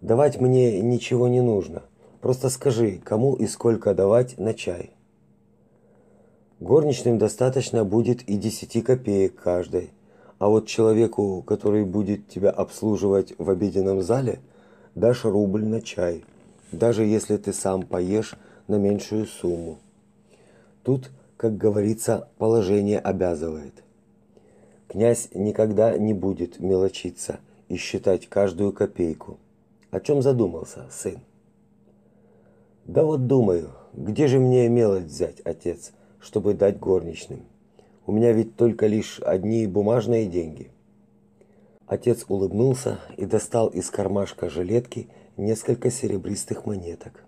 Давать мне ничего не нужно. Просто скажи, кому и сколько давать на чай. Горничным достаточно будет и десяти копеек каждой. А вот человеку, который будет тебя обслуживать в обеденном зале, дашь рубль на чай, даже если ты сам поешь на меньшую сумму. Тут как говорится, положение обязывает. Князь никогда не будет мелочиться и считать каждую копейку. О чем задумался, сын? Да вот думаю, где же мне мелочь взять, отец, чтобы дать горничным? У меня ведь только лишь одни бумажные деньги. Отец улыбнулся и достал из кармашка жилетки несколько серебристых монеток.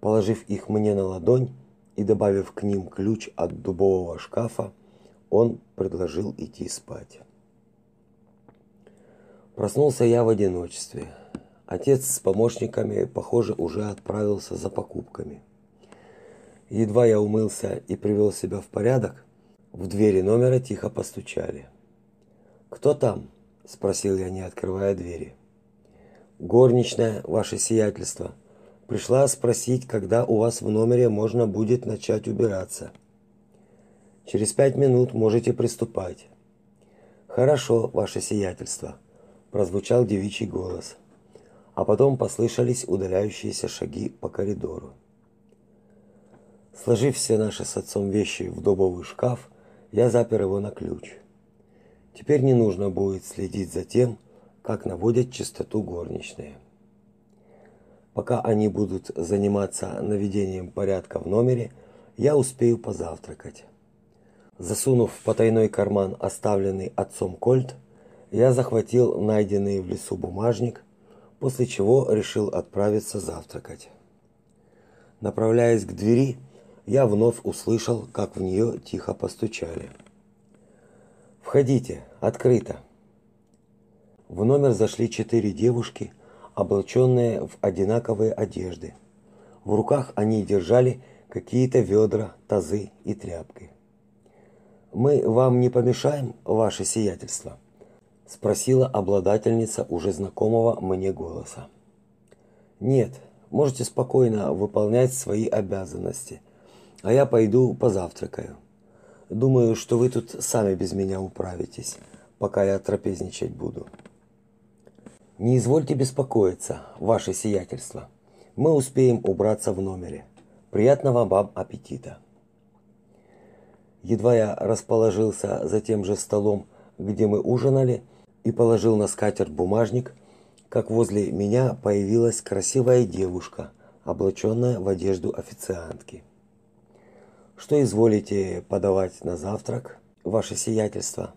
Положив их мне на ладонь, и добавив к ним ключ от дубового шкафа, он предложил идти спать. Проснулся я в одиночестве. Отец с помощниками, похоже, уже отправился за покупками. Едва я умылся и привел себя в порядок, в двери номера тихо постучали. «Кто там?» – спросил я, не открывая двери. «Горничная, ваше сиятельство. Пришла спросить, когда у вас в номере можно будет начать убираться». «Через пять минут можете приступать». «Хорошо, ваше сиятельство», – прозвучал девичий голос. А потом послышались удаляющиеся шаги по коридору. Сложив все наши с отцом вещи в дубовый шкаф, я запер его на ключ. Теперь не нужно будет следить за тем, как наводят чистоту горничные. Пока они будут заниматься наведением порядка в номере, я успею позавтракать. Засунув в потайной карман оставленный отцом кольт, я захватил найденный в лесу бумажник, после чего решил отправиться завтракать. Направляясь к двери, я вновь услышал, как в нее тихо постучали. Входите, открыто. В номер зашли четыре девушки, облаченные в одинаковые одежды. В руках они держали какие-то ведра, тазы и тряпки. Мы вам не помешаем, ваше сиятельство, спросила обладательница уже знакомого мне голоса. Нет, можете спокойно выполнять свои обязанности, а я пойду позавтракаю. Думаю, что вы тут сами без меня управитесь, пока я трапезничать буду. Не извольте беспокоиться, ваше сиятельство. Мы успеем убраться в номере. Приятного вам аппетита. Едва я расположился за тем же столом, где мы ужинали, и положил на скатерть бумажник, как возле меня появилась красивая девушка, облаченная в одежду официантки. Что изволите подавать на завтрак, ваше сиятельство?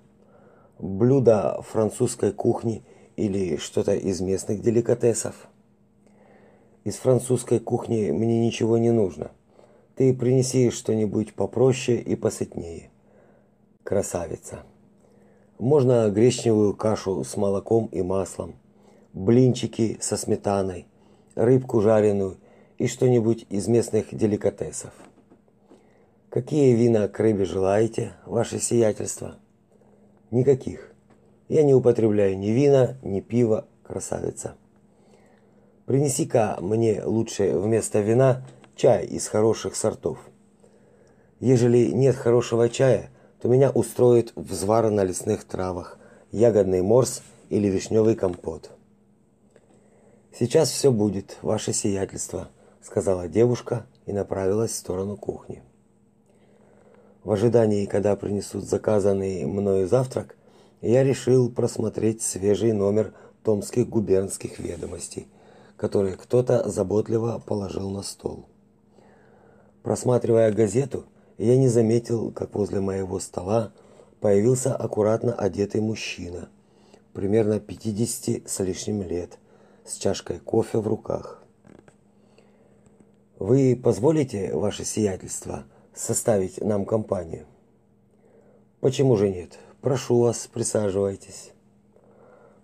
Блюдо французской кухни или что-то из местных деликатесов? Из французской кухни мне ничего не нужно. Ты принеси что-нибудь попроще и посытнее. Красавица. Можно гречневую кашу с молоком и маслом, блинчики со сметаной, рыбку жареную и что-нибудь из местных деликатесов. Какие вина к рыбе желаете, ваше сиятельство? Никаких. Я не употребляю ни вина, ни пива, красавица. Принеси-ка мне лучше вместо вина чай из хороших сортов. Ежели нет хорошего чая, то меня устроит взвар на лесных травах, ягодный морс или вишневый компот. Сейчас все будет, ваше сиятельство, сказала девушка и направилась в сторону кухни. В ожидании, когда принесут заказанный мною завтрак, я решил просмотреть свежий номер Томских губернских ведомостей, который кто-то заботливо положил на стол. Просматривая газету, я не заметил, как возле моего стола появился аккуратно одетый мужчина, примерно 50 с лишним лет, с чашкой кофе в руках. Вы позволите, ваше сиятельство, составить нам компанию? Почему же нет? Прошу вас, присаживайтесь.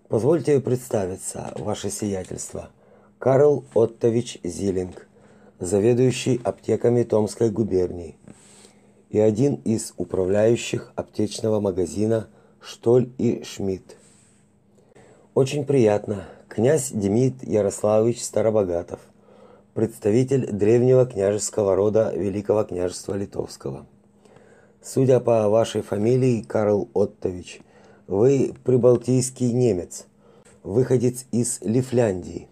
Позвольте представиться, ваше сиятельство. Карл Оттович Зилинг, заведующий аптеками Томской губернии и один из управляющих аптечного магазина Штоль и Шмидт. Очень приятно. Князь Демид Ярославович Старобогатов – представитель древнего княжеского рода Великого княжества Литовского. Судя по вашей фамилии Карл Оттович, вы прибалтийский немец, выходец из Лифляндии.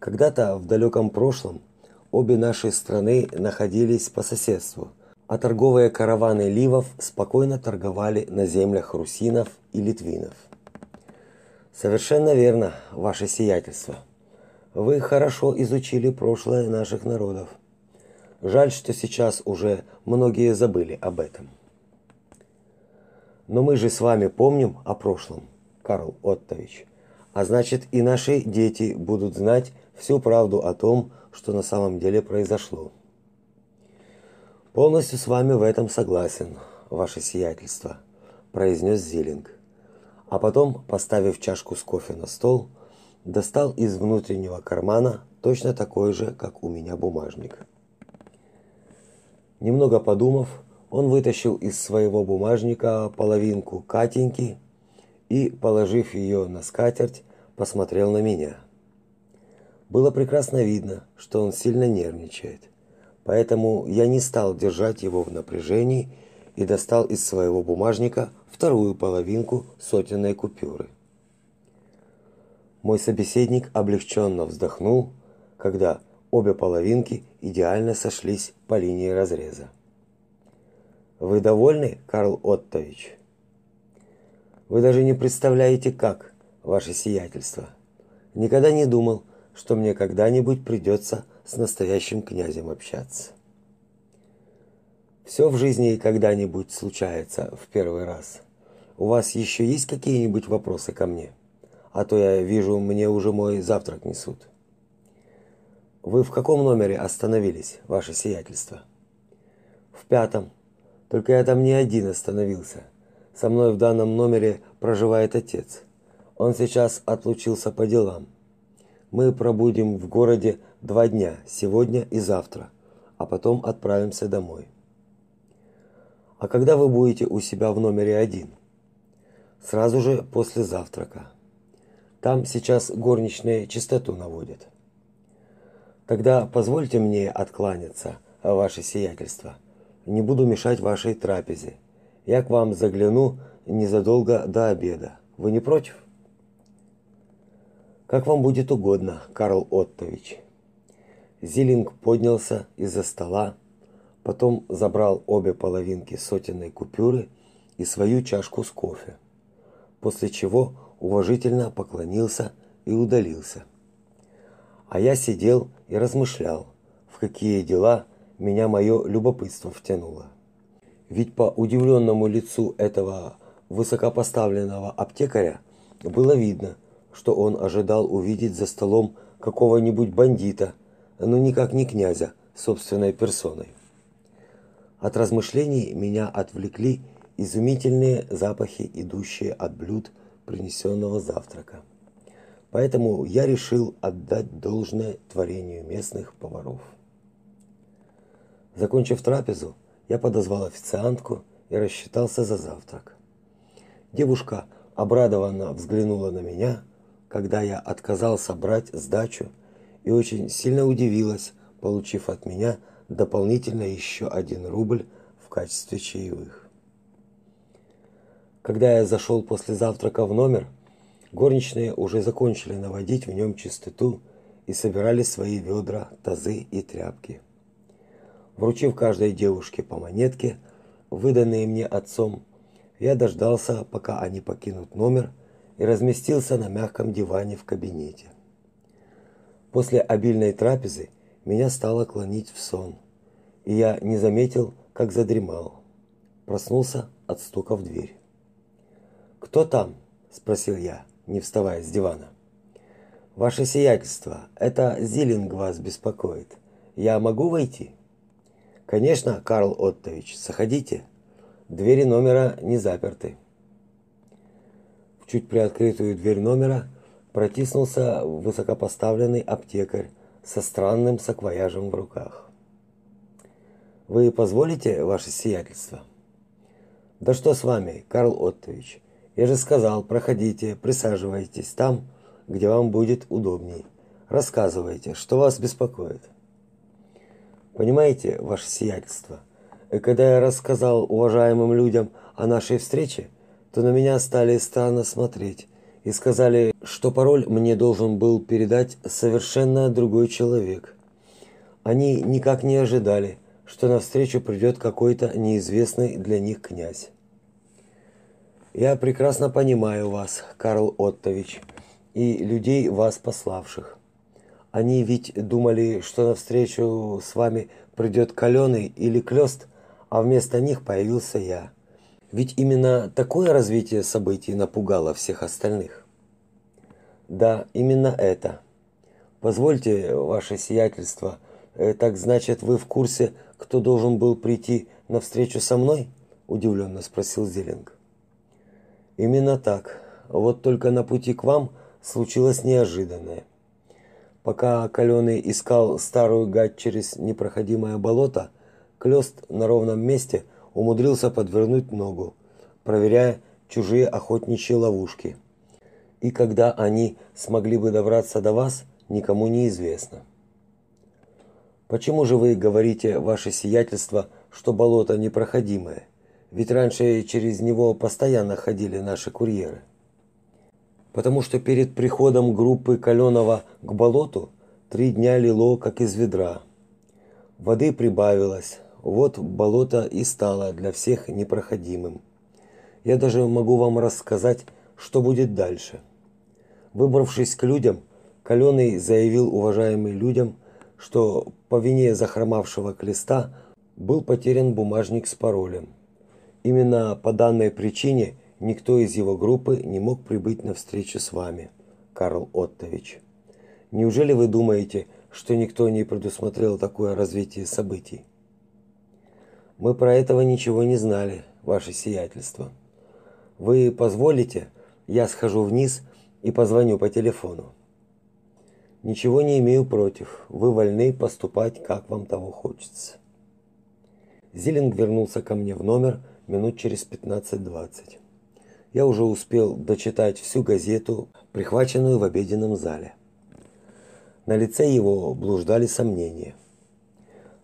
Когда-то в далеком прошлом обе наши страны находились по соседству, а торговые караваны ливов спокойно торговали на землях русинов и литвинов. Совершенно верно, ваше сиятельство. Вы хорошо изучили прошлое наших народов. Жаль, что сейчас уже многие забыли об этом. Но мы же с вами помним о прошлом, Карл Оттович. А значит, и наши дети будут знать всю правду о том, что на самом деле произошло. Полностью с вами в этом согласен, ваше сиятельство, произнес Зилинг. А потом, поставив чашку с кофе на стол, достал из внутреннего кармана точно такой же, как у меня бумажник. Немного подумав, он вытащил из своего бумажника половинку Катеньки и, положив ее на скатерть, посмотрел на меня. Было прекрасно видно, что он сильно нервничает. Поэтому я не стал держать его в напряжении и достал из своего бумажника вторую половинку сотенной купюры. Мой собеседник облегченно вздохнул, когда обе половинки идеально сошлись по линии разреза. Вы довольны, Карл Оттович? Вы даже не представляете, как, ваше сиятельство. Никогда не думал, что мне когда-нибудь придется с настоящим князем общаться. Все в жизни когда-нибудь случается в первый раз. У вас еще есть какие-нибудь вопросы ко мне? А то я вижу, мне уже мой завтрак несут. Вы в каком номере остановились, ваше сиятельство? В пятом. Только я там не один остановился. Со мной в данном номере проживает отец. Он сейчас отлучился по делам. Мы пробудем в городе два дня, сегодня и завтра, а потом отправимся домой. А когда вы будете у себя в номере один? Сразу же после завтрака. Там сейчас горничные чистоту наводят. Тогда позвольте мне откланяться, ваше сиятельство. Не буду мешать вашей трапезе. Я к вам загляну незадолго до обеда. Вы не против? Как вам будет угодно, Карл Оттович. Зилинг поднялся из-за стола, потом забрал обе половинки сотенной купюры и свою чашку с кофе, после чего уважительно поклонился и удалился. А я сидел и размышлял, в какие дела меня мое любопытство втянуло. Ведь по удивленному лицу этого высокопоставленного аптекаря было видно, что он ожидал увидеть за столом какого-нибудь бандита, но никак не князя собственной персоной. От размышлений меня отвлекли изумительные запахи, идущие от блюд принесенного завтрака. Поэтому я решил отдать должное творению местных поваров. Закончив трапезу, я подозвал официантку и рассчитался за завтрак. Девушка обрадованно взглянула на меня, когда я отказался брать сдачу, и очень сильно удивилась, получив от меня дополнительно еще один рубль в качестве чаевых. Когда я зашел после завтрака в номер, горничные уже закончили наводить в нем чистоту и собирали свои ведра, тазы и тряпки. Вручив каждой девушке по монетке, выданные мне отцом, я дождался, пока они покинут номер, и разместился на мягком диване в кабинете. После обильной трапезы меня стало клонить в сон, и я не заметил, как задремал. Проснулся от стука в дверь. «Кто там?» – спросил я, не вставая с дивана. «Ваше сиятельство, это Зилинг вас беспокоит. Я могу войти?» «Конечно, Карл Оттович, заходите. Двери номера не заперты» чуть приоткрытую дверь номера протиснулся высокопоставленный аптекарь со странным саквояжем в руках. Вы позволите ваше сиятельство? Да что с вами, Карл Оттович? Я же сказал, проходите, присаживайтесь там, где вам будет удобней. Рассказывайте, что вас беспокоит. Понимаете, ваше сиятельство, когда я рассказал уважаемым людям о нашей встрече, то на меня стали странно смотреть и сказали, что пароль мне должен был передать совершенно другой человек. Они никак не ожидали, что навстречу придет какой-то неизвестный для них князь. Я прекрасно понимаю вас, Карл Оттович, и людей вас пославших. Они ведь думали, что навстречу с вами придет Каленый или Клёст, а вместо них появился я. Ведь именно такое развитие событий напугало всех остальных. Да, именно это. Позвольте, ваше сиятельство, э, так значит, вы в курсе, кто должен был прийти на встречу со мной? удивленно спросил Зелинг. Именно так. Вот только на пути к вам случилось неожиданное. Пока Каленый искал старую гать через непроходимое болото, Клёст на ровном месте умудрился подвернуть ногу, проверяя чужие охотничьи ловушки. И когда они смогли бы добраться до вас, никому не известно. Почему же вы говорите, ваше сиятельство, что болото непроходимое? Ведь раньше через него постоянно ходили наши курьеры. Потому что перед приходом группы Каленова к болоту три дня лило, как из ведра. Воды прибавилось, вот болото и стало для всех непроходимым. Я даже могу вам рассказать, что будет дальше. Выбравшись к людям, Каленый заявил уважаемым людям, что по вине захромавшего клеста был потерян бумажник с паролем. Именно по данной причине никто из его группы не мог прибыть на встречу с вами, Карл Оттович. Неужели вы думаете, что никто не предусмотрел такое развитие событий? Мы про этого ничего не знали, ваше сиятельство. Вы позволите, я схожу вниз и позвоню по телефону. Ничего не имею против. Вы вольны поступать, как вам того хочется. Зилинг вернулся ко мне в номер минут через 15-20. Я уже успел дочитать всю газету, прихваченную в обеденном зале. На лице его блуждали сомнения.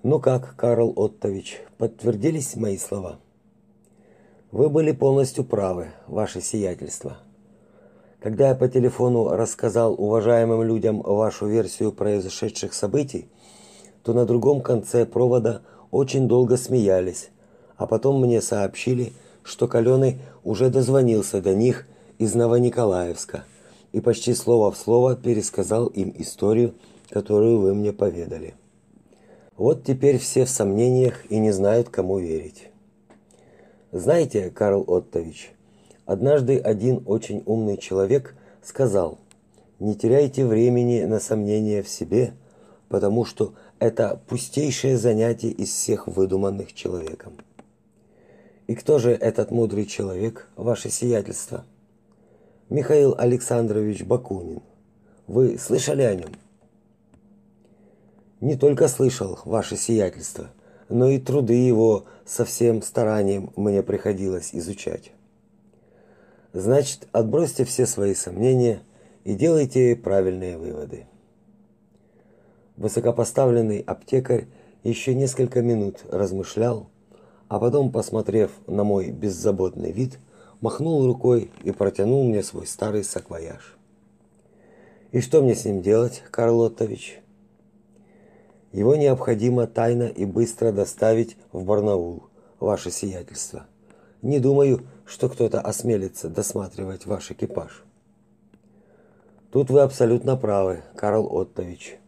Ну как, Карл Оттович, подтвердились мои слова? Вы были полностью правы, ваше сиятельство. Когда я по телефону рассказал уважаемым людям вашу версию произошедших событий, то на другом конце провода очень долго смеялись, а потом мне сообщили, что Каленый уже дозвонился до них из Новониколаевска и почти слово в слово пересказал им историю, которую вы мне поведали. Вот теперь все в сомнениях и не знают, кому верить. Знаете, Карл Оттович, однажды один очень умный человек сказал: "Не теряйте времени на сомнения в себе, потому что это пустейшее занятие из всех выдуманных человеком". И кто же этот мудрый человек, ваше сиятельство? Михаил Александрович Бакунин. Вы слышали о нем? Не только слышал ваше сиятельство, но и труды его со всем старанием мне приходилось изучать. Значит, отбросьте все свои сомнения и делайте правильные выводы. Высокопоставленный аптекарь еще несколько минут размышлял, а потом, посмотрев на мой беззаботный вид, махнул рукой и протянул мне свой старый саквояж. И что мне с ним делать, Карл Оттович? Его необходимо тайно и быстро доставить в Барнаул, ваше сиятельство. Не думаю, что кто-то осмелится досматривать ваш экипаж. Тут вы абсолютно правы, Карл Оттович.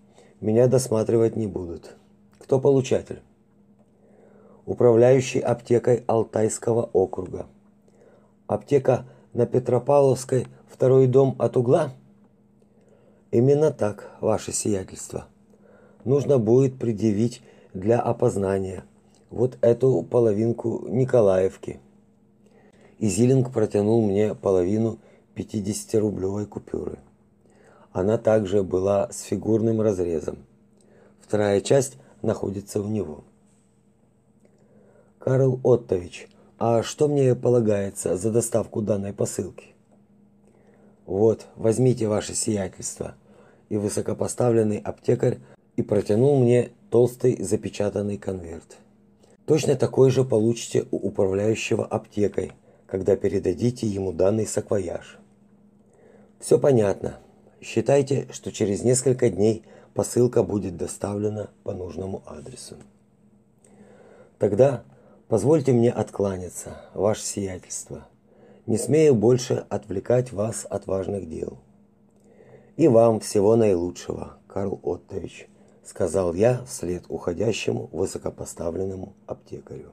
Меня досматривать не будут. Кто получатель? Управляющий аптекой Алтайского округа. Аптека на Петропавловской, второй дом от угла? Именно так, ваше сиятельство нужно будет предъявить для опознания вот эту половинку Николаевки. И Зилинг протянул мне половину 50-рублевой купюры. Она также была с фигурным разрезом. Вторая часть находится у него. Карл Оттович, а что мне полагается за доставку данной посылки? Вот, возьмите ваше сиятельство. И высокопоставленный аптекарь и протянул мне толстый запечатанный конверт. Точно такой же получите у управляющего аптекой, когда передадите ему данный саквояж. Все понятно. Считайте, что через несколько дней посылка будет доставлена по нужному адресу. Тогда позвольте мне откланяться, ваше сиятельство. Не смею больше отвлекать вас от важных дел. И вам всего наилучшего, Карл Оттович сказал я вслед уходящему высокопоставленному аптекарю.